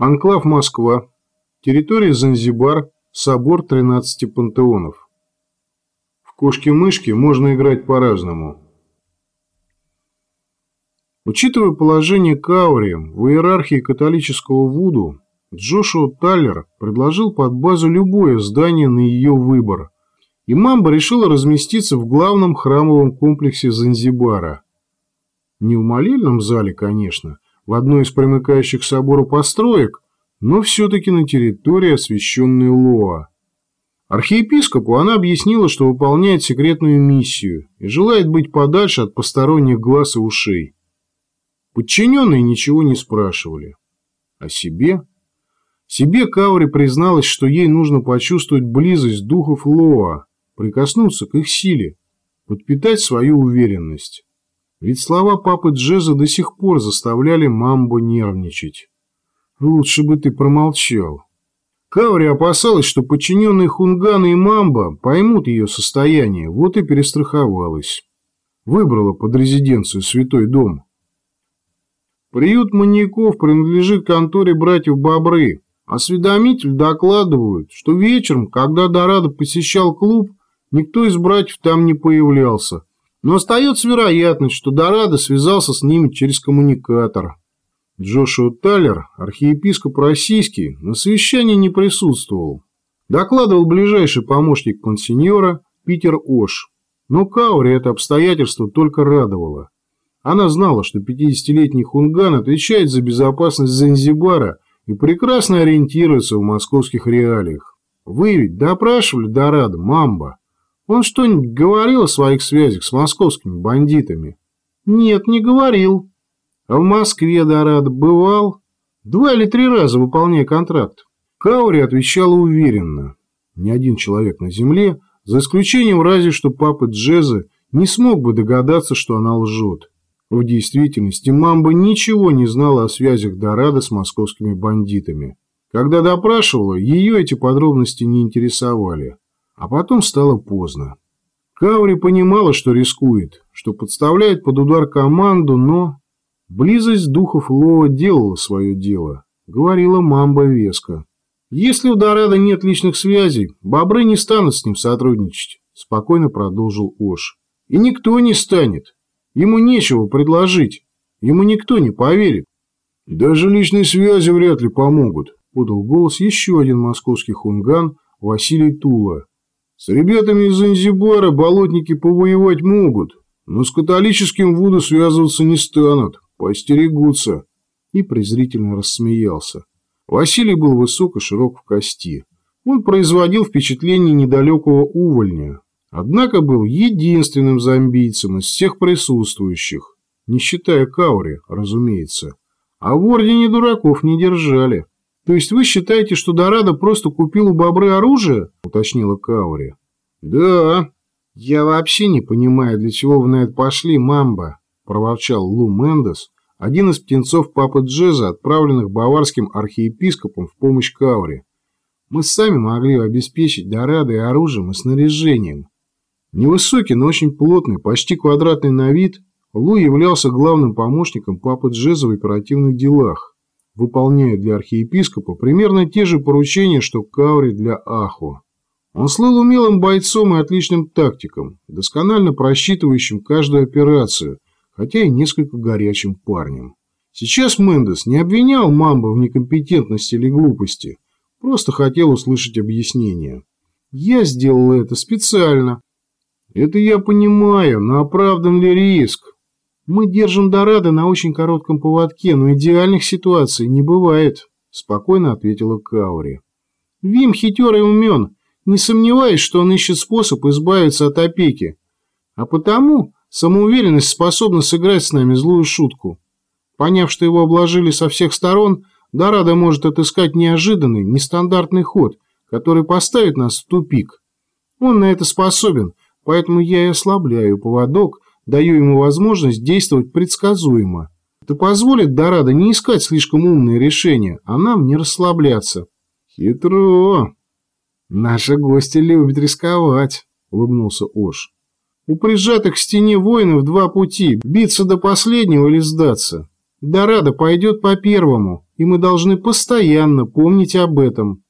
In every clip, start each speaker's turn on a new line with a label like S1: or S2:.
S1: Анклав Москва. Территория Занзибар. Собор 13 пантеонов. В кошки-мышки можно играть по-разному. Учитывая положение Каури в иерархии католического Вуду, Джошуа Таллер предложил под базу любое здание на ее выбор, и Мамба решила разместиться в главном храмовом комплексе Занзибара. Не в молельном зале, конечно, в одной из примыкающих к собору построек, но все-таки на территории, освященной Лоа. Архиепископу она объяснила, что выполняет секретную миссию и желает быть подальше от посторонних глаз и ушей. Подчиненные ничего не спрашивали. О себе? Себе Каури призналась, что ей нужно почувствовать близость духов Лоа, прикоснуться к их силе, подпитать свою уверенность. Ведь слова папы Джеза до сих пор заставляли Мамбо нервничать. Лучше бы ты промолчал. Каури опасалась, что подчиненные Хунгана и Мамба поймут ее состояние, вот и перестраховалась. Выбрала под резиденцию Святой Дом. Приют маньяков принадлежит конторе братьев Бобры. Осведомитель докладывают, что вечером, когда Дорадо посещал клуб, никто из братьев там не появлялся. Но остается вероятность, что Дорадо связался с ними через коммуникатор. Джошуа Таллер, архиепископ российский, на совещании не присутствовал. Докладывал ближайший помощник консеньора Питер Ош. Но Каури это обстоятельство только радовало. Она знала, что 50-летний Хунган отвечает за безопасность Занзибара и прекрасно ориентируется в московских реалиях. Вы ведь допрашивали Дорадо, Мамба? Он что-нибудь говорил о своих связях с московскими бандитами? Нет, не говорил. А в Москве Дорадо бывал? Два или три раза выполняя контракт. Каури отвечала уверенно. Ни один человек на земле, за исключением разве что папы Джеза, не смог бы догадаться, что она лжет. В действительности Мамба ничего не знала о связях Дорадо с московскими бандитами. Когда допрашивала, ее эти подробности не интересовали. А потом стало поздно. Каури понимала, что рискует, что подставляет под удар команду, но... Близость духов Лоа делала свое дело, говорила Мамба веско. Если у Дорадо нет личных связей, бобры не станут с ним сотрудничать, спокойно продолжил Ош. И никто не станет. Ему нечего предложить. Ему никто не поверит. Даже личные связи вряд ли помогут, подал голос еще один московский хунган Василий Тула, с ребятами из Занзибара болотники повоевать могут, но с католическим Вуду связываться не станут, постерегутся. И презрительно рассмеялся. Василий был высок и широк в кости. Он производил впечатление недалекого увольня, однако был единственным зомбийцем из всех присутствующих, не считая Каури, разумеется. А в Ордене дураков не держали. «То есть вы считаете, что Дорадо просто купил у бобры оружие?» – уточнила Каури. «Да». «Я вообще не понимаю, для чего вы на это пошли, мамба», – проворчал Лу Мендес, один из птенцов папы Джеза, отправленных баварским архиепископом в помощь Каури. «Мы сами могли обеспечить Дорадо и оружием, и снаряжением». Невысокий, но очень плотный, почти квадратный на вид, Лу являлся главным помощником папы Джеза в оперативных делах выполняя для архиепископа примерно те же поручения, что Каури для Аху. Он слыл умелым бойцом и отличным тактиком, досконально просчитывающим каждую операцию, хотя и несколько горячим парнем. Сейчас Мендес не обвинял Мамбо в некомпетентности или глупости, просто хотел услышать объяснение. «Я сделал это специально». «Это я понимаю, но оправдан ли риск?» Мы держим Дорадо на очень коротком поводке, но идеальных ситуаций не бывает, спокойно ответила Каури. Вим хитер и умен, не сомневаюсь, что он ищет способ избавиться от опеки. А потому самоуверенность способна сыграть с нами злую шутку. Поняв, что его обложили со всех сторон, Дорадо может отыскать неожиданный, нестандартный ход, который поставит нас в тупик. Он на это способен, поэтому я и ослабляю поводок, даю ему возможность действовать предсказуемо. Это позволит Дорадо не искать слишком умные решения, а нам не расслабляться. Хитро. Наши гости любят рисковать, улыбнулся Ош. У прижатых к стене воинов два пути – биться до последнего или сдаться. Дорадо пойдет по первому, и мы должны постоянно помнить об этом.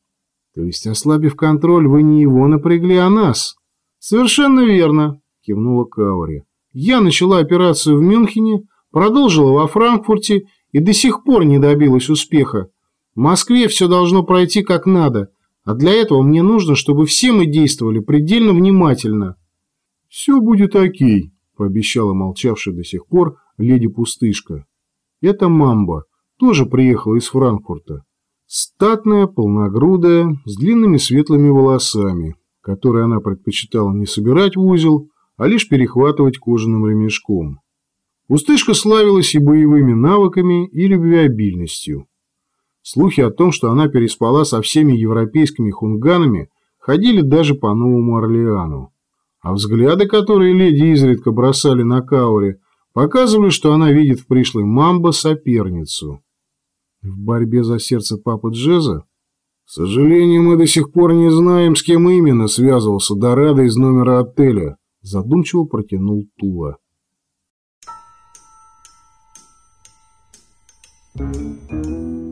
S1: То есть, ослабив контроль, вы не его напрягли, а нас? Совершенно верно, кивнула Каури. Я начала операцию в Мюнхене, продолжила во Франкфурте и до сих пор не добилась успеха. В Москве все должно пройти как надо, а для этого мне нужно, чтобы все мы действовали предельно внимательно. «Все будет окей», – пообещала молчавшая до сих пор леди-пустышка. Это Мамба, тоже приехала из Франкфурта. Статная, полногрудая, с длинными светлыми волосами, которые она предпочитала не собирать в узел, а лишь перехватывать кожаным ремешком. Пустышка славилась и боевыми навыками, и любвеобильностью. Слухи о том, что она переспала со всеми европейскими хунганами, ходили даже по Новому Орлеану. А взгляды, которые леди изредка бросали на Каури, показывали, что она видит в пришлой Мамбо соперницу. В борьбе за сердце папы Джеза? К сожалению, мы до сих пор не знаем, с кем именно связывался Дорадо из номера отеля, задумчиво протянул Тула. Thank you.